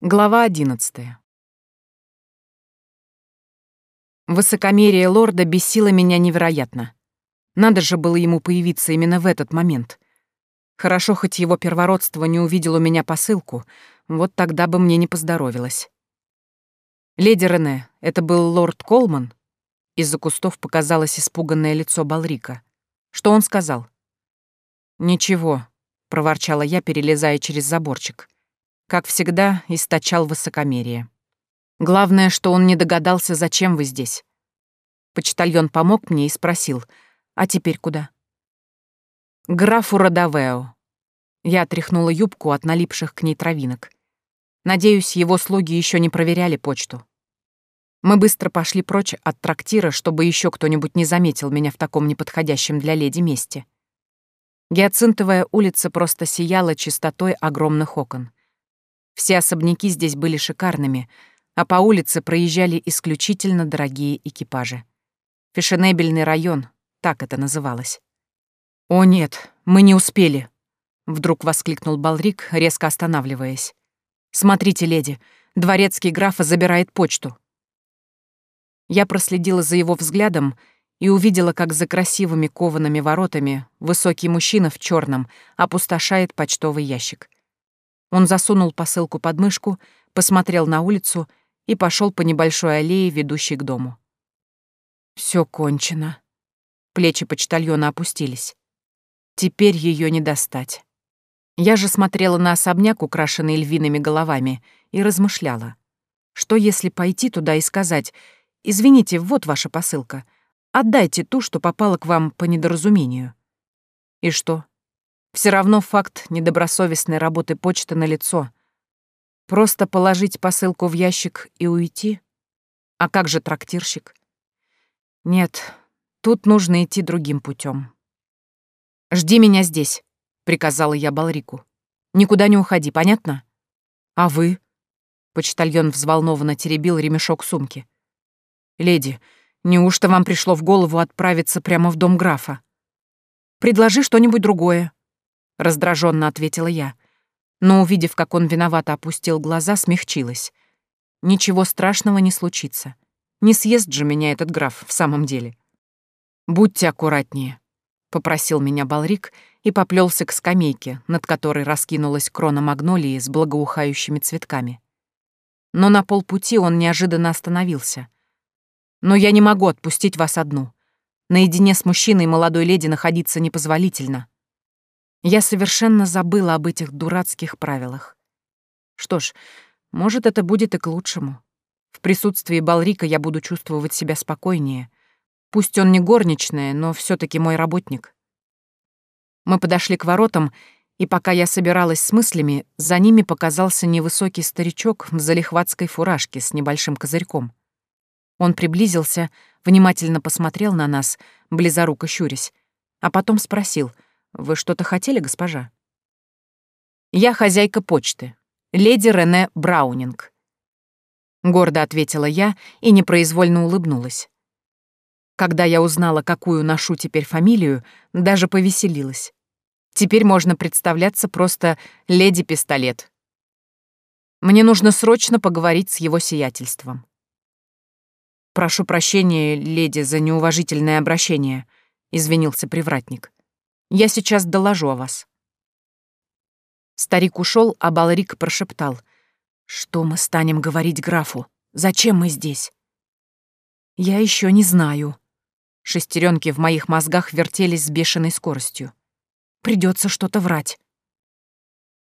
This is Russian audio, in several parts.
Глава одиннадцатая. Высокомерие лорда бесило меня невероятно. Надо же было ему появиться именно в этот момент. Хорошо, хоть его первородство не увидел у меня посылку, вот тогда бы мне не поздоровилось. «Леди Рене, это был лорд Колман?» Из-за кустов показалось испуганное лицо Балрика. Что он сказал? «Ничего», — проворчала я, перелезая через заборчик как всегда, источал высокомерие. Главное, что он не догадался, зачем вы здесь. Почтальон помог мне и спросил, а теперь куда? Графу Родавео. Я отряхнула юбку от налипших к ней травинок. Надеюсь, его слуги еще не проверяли почту. Мы быстро пошли прочь от трактира, чтобы еще кто-нибудь не заметил меня в таком неподходящем для леди месте. Гиацинтовая улица просто сияла чистотой огромных окон. Все особняки здесь были шикарными, а по улице проезжали исключительно дорогие экипажи. Фешенебельный район, так это называлось. «О нет, мы не успели!» — вдруг воскликнул Балрик, резко останавливаясь. «Смотрите, леди, дворецкий графа забирает почту». Я проследила за его взглядом и увидела, как за красивыми коваными воротами высокий мужчина в черном опустошает почтовый ящик. Он засунул посылку под мышку, посмотрел на улицу и пошел по небольшой аллее, ведущей к дому. Все кончено. Плечи почтальона опустились. Теперь ее не достать. Я же смотрела на особняк, украшенный львиными головами, и размышляла. Что если пойти туда и сказать «Извините, вот ваша посылка. Отдайте ту, что попала к вам по недоразумению». И что? Все равно факт недобросовестной работы почты налицо. Просто положить посылку в ящик и уйти? А как же трактирщик? Нет, тут нужно идти другим путем. «Жди меня здесь», — приказала я Балрику. «Никуда не уходи, понятно?» «А вы?» Почтальон взволнованно теребил ремешок сумки. «Леди, неужто вам пришло в голову отправиться прямо в дом графа? Предложи что-нибудь другое», раздраженно ответила я. Но, увидев, как он виновато опустил глаза, смягчилась. Ничего страшного не случится. Не съест же меня этот граф в самом деле. Будьте аккуратнее, попросил меня Балрик и поплелся к скамейке, над которой раскинулась крона магнолии с благоухающими цветками. Но на полпути он неожиданно остановился. Но я не могу отпустить вас одну. Наедине с мужчиной молодой леди находиться непозволительно. Я совершенно забыла об этих дурацких правилах. Что ж, может, это будет и к лучшему. В присутствии Балрика я буду чувствовать себя спокойнее. Пусть он не горничная, но все таки мой работник. Мы подошли к воротам, и пока я собиралась с мыслями, за ними показался невысокий старичок в залихватской фуражке с небольшим козырьком. Он приблизился, внимательно посмотрел на нас, близоруко щурясь, а потом спросил — вы что-то хотели, госпожа? Я хозяйка почты, леди Рене Браунинг. Гордо ответила я и непроизвольно улыбнулась. Когда я узнала, какую ношу теперь фамилию, даже повеселилась. Теперь можно представляться просто леди-пистолет. Мне нужно срочно поговорить с его сиятельством. «Прошу прощения, леди, за неуважительное обращение», — извинился привратник. Я сейчас доложу о вас». Старик ушел, а Балрик прошептал. «Что мы станем говорить графу? Зачем мы здесь?» «Я еще не знаю». Шестеренки в моих мозгах вертелись с бешеной скоростью. Придется что-то врать.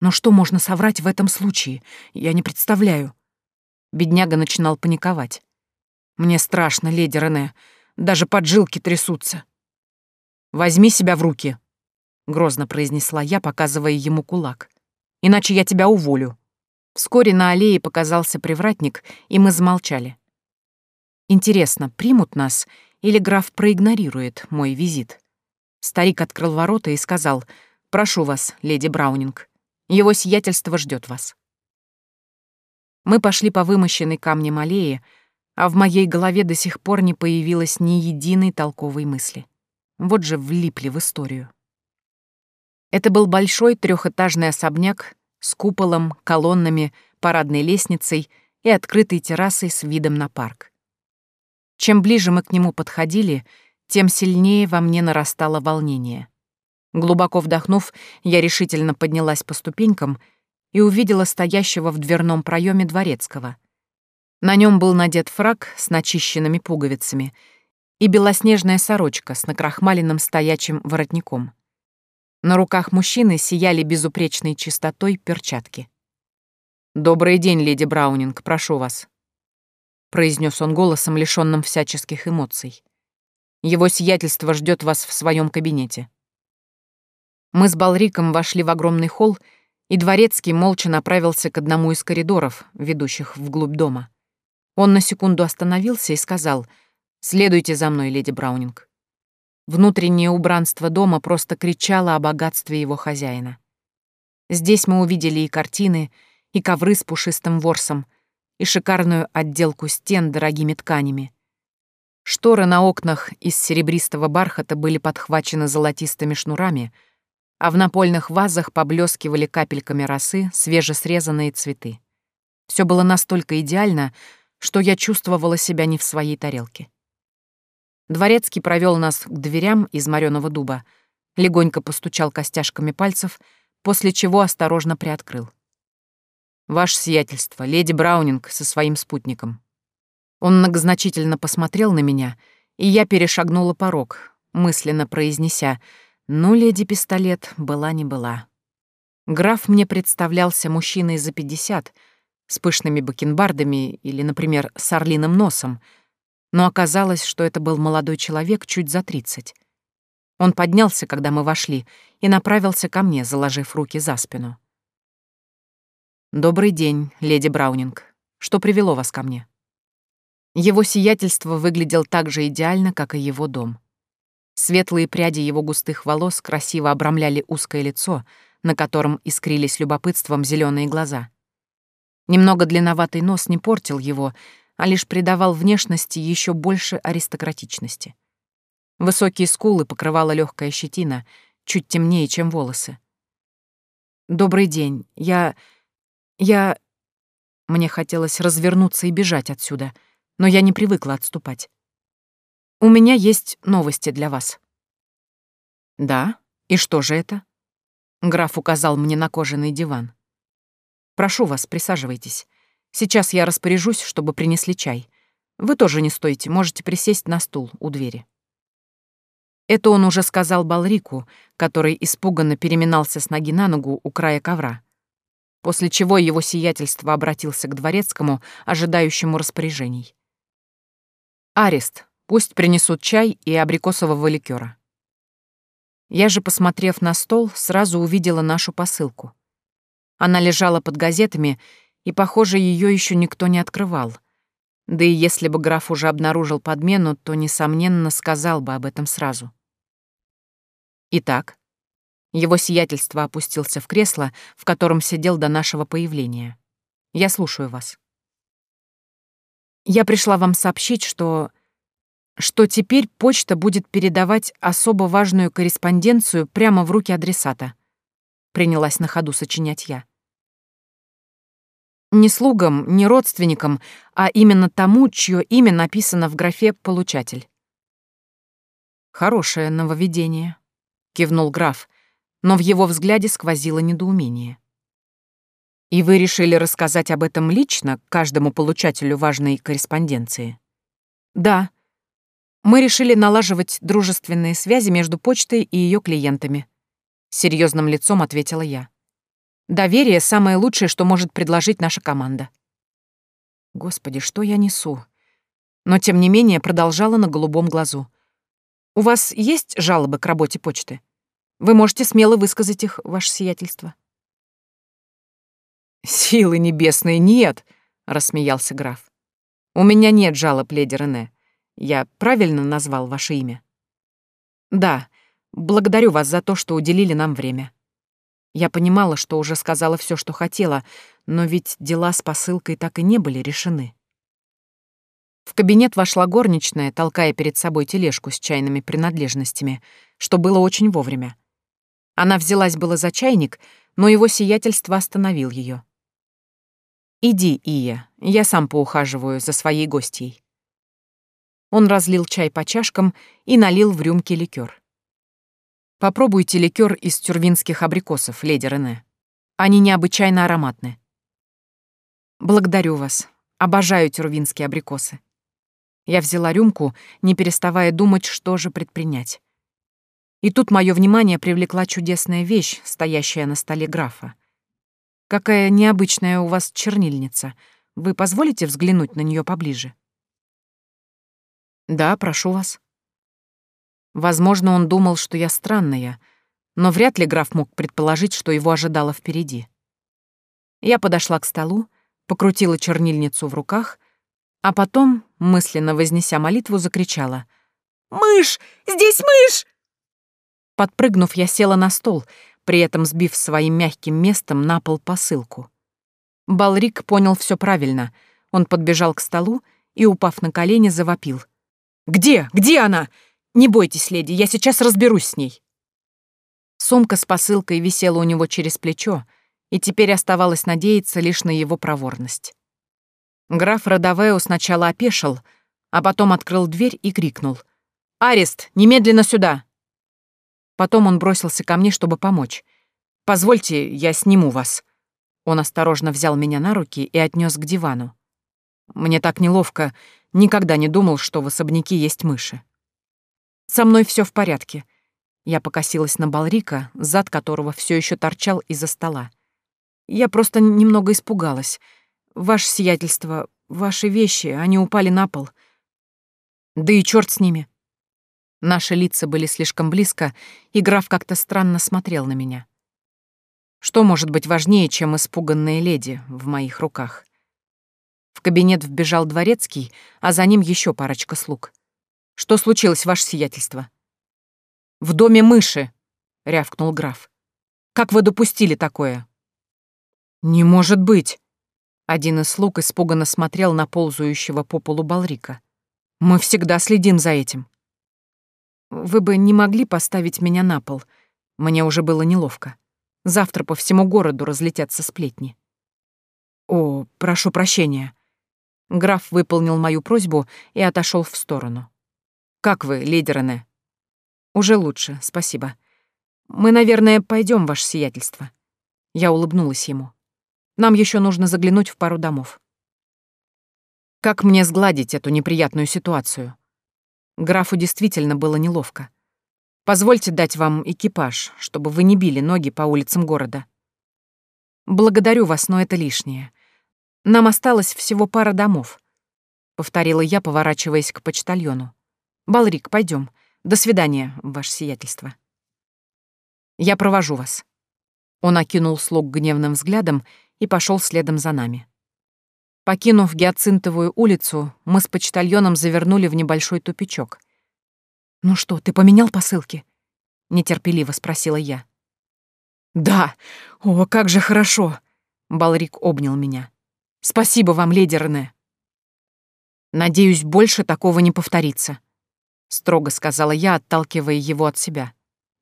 Но что можно соврать в этом случае? Я не представляю. Бедняга начинал паниковать. Мне страшно, леди Рене. Даже поджилки трясутся. Возьми себя в руки, — грозно произнесла я, показывая ему кулак. «Иначе я тебя уволю». Вскоре на аллее показался привратник, и мы замолчали. Интересно, примут нас или граф проигнорирует мой визит? Старик открыл ворота и сказал, «Прошу вас, леди Браунинг, его сиятельство ждет вас». Мы пошли по вымощенной камнем аллее, а в моей голове до сих пор не появилось ни единой толковой мысли. Вот же влипли в историю. Это был большой трехэтажный особняк с куполом, колоннами, парадной лестницей и открытой террасой с видом на парк. Чем ближе мы к нему подходили, тем сильнее во мне нарастало волнение. Глубоко вдохнув, я решительно поднялась по ступенькам и увидела стоящего в дверном проеме дворецкого. На нем был надет фраг с начищенными пуговицами и белоснежная сорочка с накрахмаленным стоячим воротником. На руках мужчины сияли безупречной чистотой перчатки. «Добрый день, леди Браунинг, прошу вас», — произнес он голосом, лишённым всяческих эмоций. «Его сиятельство ждет вас в своем кабинете». Мы с Балриком вошли в огромный холл, и Дворецкий молча направился к одному из коридоров, ведущих вглубь дома. Он на секунду остановился и сказал «Следуйте за мной, леди Браунинг». Внутреннее убранство дома просто кричало о богатстве его хозяина. Здесь мы увидели и картины, и ковры с пушистым ворсом, и шикарную отделку стен дорогими тканями. Шторы на окнах из серебристого бархата были подхвачены золотистыми шнурами, а в напольных вазах поблескивали капельками росы свежесрезанные цветы. Все было настолько идеально, что я чувствовала себя не в своей тарелке. Дворецкий провел нас к дверям из мореного дуба, легонько постучал костяшками пальцев, после чего осторожно приоткрыл. «Ваше сиятельство, леди Браунинг со своим спутником». Он многозначительно посмотрел на меня, и я перешагнула порог, мысленно произнеся «Ну, леди Пистолет, была не была». Граф мне представлялся мужчиной за пятьдесят, с пышными бакенбардами или, например, с орлиным носом — но оказалось, что это был молодой человек чуть за тридцать. Он поднялся, когда мы вошли, и направился ко мне, заложив руки за спину. «Добрый день, леди Браунинг. Что привело вас ко мне?» Его сиятельство выглядел так же идеально, как и его дом. Светлые пряди его густых волос красиво обрамляли узкое лицо, на котором искрились любопытством зеленые глаза. Немного длинноватый нос не портил его, а лишь придавал внешности еще больше аристократичности. Высокие скулы покрывала легкая щетина, чуть темнее, чем волосы. «Добрый день. Я... я...» Мне хотелось развернуться и бежать отсюда, но я не привыкла отступать. «У меня есть новости для вас». «Да? И что же это?» Граф указал мне на кожаный диван. «Прошу вас, присаживайтесь. Сейчас я распоряжусь, чтобы принесли чай. Вы тоже не стойте, можете присесть на стул у двери». Это он уже сказал Балрику, который испуганно переминался с ноги на ногу у края ковра, после чего его сиятельство обратился к дворецкому, ожидающему распоряжений. «Арест, пусть принесут чай и абрикосового ликера. Я же, посмотрев на стол, сразу увидела нашу посылку. Она лежала под газетами, и, похоже, ее еще никто не открывал. Да и если бы граф уже обнаружил подмену, то, несомненно, сказал бы об этом сразу. Итак, его сиятельство опустился в кресло, в котором сидел до нашего появления. Я слушаю вас. Я пришла вам сообщить, что... что теперь почта будет передавать особо важную корреспонденцию прямо в руки адресата. Принялась на ходу сочинять я. Не слугам, не родственникам, а именно тому, чье имя написано в графе «получатель». «Хорошее нововведение», — кивнул граф, но в его взгляде сквозило недоумение. «И вы решили рассказать об этом лично каждому получателю важной корреспонденции?» «Да. Мы решили налаживать дружественные связи между почтой и ее клиентами», — серьезным лицом ответила я. Доверие — самое лучшее, что может предложить наша команда. Господи, что я несу? Но, тем не менее, продолжала на голубом глазу. У вас есть жалобы к работе почты? Вы можете смело высказать их, ваше сиятельство. «Силы небесные нет!» — рассмеялся граф. «У меня нет жалоб, леди Рене. Я правильно назвал ваше имя?» «Да, благодарю вас за то, что уделили нам время. Я понимала, что уже сказала все, что хотела, но ведь дела с посылкой так и не были решены. В кабинет вошла горничная, толкая перед собой тележку с чайными принадлежностями, что было очень вовремя. Она взялась было за чайник, но его сиятельство остановил ее. «Иди, Ия, я сам поухаживаю за своей гостьей». Он разлил чай по чашкам и налил в рюмки ликер. «Попробуйте ликер из тюрвинских абрикосов, леди Рене. Они необычайно ароматны». «Благодарю вас. Обожаю тюрвинские абрикосы». Я взяла рюмку, не переставая думать, что же предпринять. И тут мое внимание привлекла чудесная вещь, стоящая на столе графа. Какая необычная у вас чернильница. Вы позволите взглянуть на нее поближе? Да, прошу вас. Возможно, он думал, что я странная, но вряд ли граф мог предположить, что его ожидало впереди. Я подошла к столу, покрутила чернильницу в руках, а потом, мысленно вознеся молитву, закричала «Мышь! Здесь мышь!» Подпрыгнув, я села на стол, при этом сбив своим мягким местом на пол посылку. Балрик понял все правильно. Он подбежал к столу и, упав на колени, завопил. «Где? Где она? Не бойтесь, леди, я сейчас разберусь с ней». Сумка с посылкой висела у него через плечо, и теперь оставалось надеяться лишь на его проворность. Граф Родовео сначала опешил, а потом открыл дверь и крикнул. «Арест! Немедленно сюда!» Потом он бросился ко мне, чтобы помочь. «Позвольте, я сниму вас». Он осторожно взял меня на руки и отнес к дивану. Мне так неловко, никогда не думал, что в особняке есть мыши. Со мной все в порядке. Я покосилась на Балрика, зад которого все еще торчал из-за стола. Я просто немного испугалась. Ваше сиятельство, ваши вещи, они упали на пол. Да и черт с ними. Наши лица были слишком близко, и граф как-то странно смотрел на меня. Что может быть важнее, чем испуганная леди в моих руках? В кабинет вбежал дворецкий, а за ним еще парочка слуг. «Что случилось, ваше сиятельство?» «В доме мыши!» — рявкнул граф. «Как вы допустили такое?» «Не может быть!» Один из слуг испуганно смотрел на ползающего по полу Балрика. «Мы всегда следим за этим». Вы бы не могли поставить меня на пол. Мне уже было неловко. Завтра по всему городу разлетятся сплетни. О, прошу прощения. Граф выполнил мою просьбу и отошел в сторону. Как вы, леди Рене? Уже лучше, спасибо. Мы, наверное, пойдем, ваше сиятельство. Я улыбнулась ему. Нам еще нужно заглянуть в пару домов. Как мне сгладить эту неприятную ситуацию? Графу действительно было неловко. «Позвольте дать вам экипаж, чтобы вы не били ноги по улицам города». «Благодарю вас, но это лишнее. Нам осталось всего пара домов», — повторила я, поворачиваясь к почтальону. «Балрик, пойдем. До свидания, ваше сиятельство». «Я провожу вас». Он окинул слуг гневным взглядом и пошел следом за нами. Покинув Гиацинтовую улицу, мы с почтальоном завернули в небольшой тупичок. «Ну что, ты поменял посылки?» — нетерпеливо спросила я. «Да! О, как же хорошо!» — Балрик обнял меня. «Спасибо вам, леди Рене!» «Надеюсь, больше такого не повторится», — строго сказала я, отталкивая его от себя.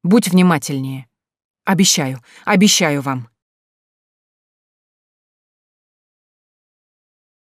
«Будь внимательнее. Обещаю, обещаю вам».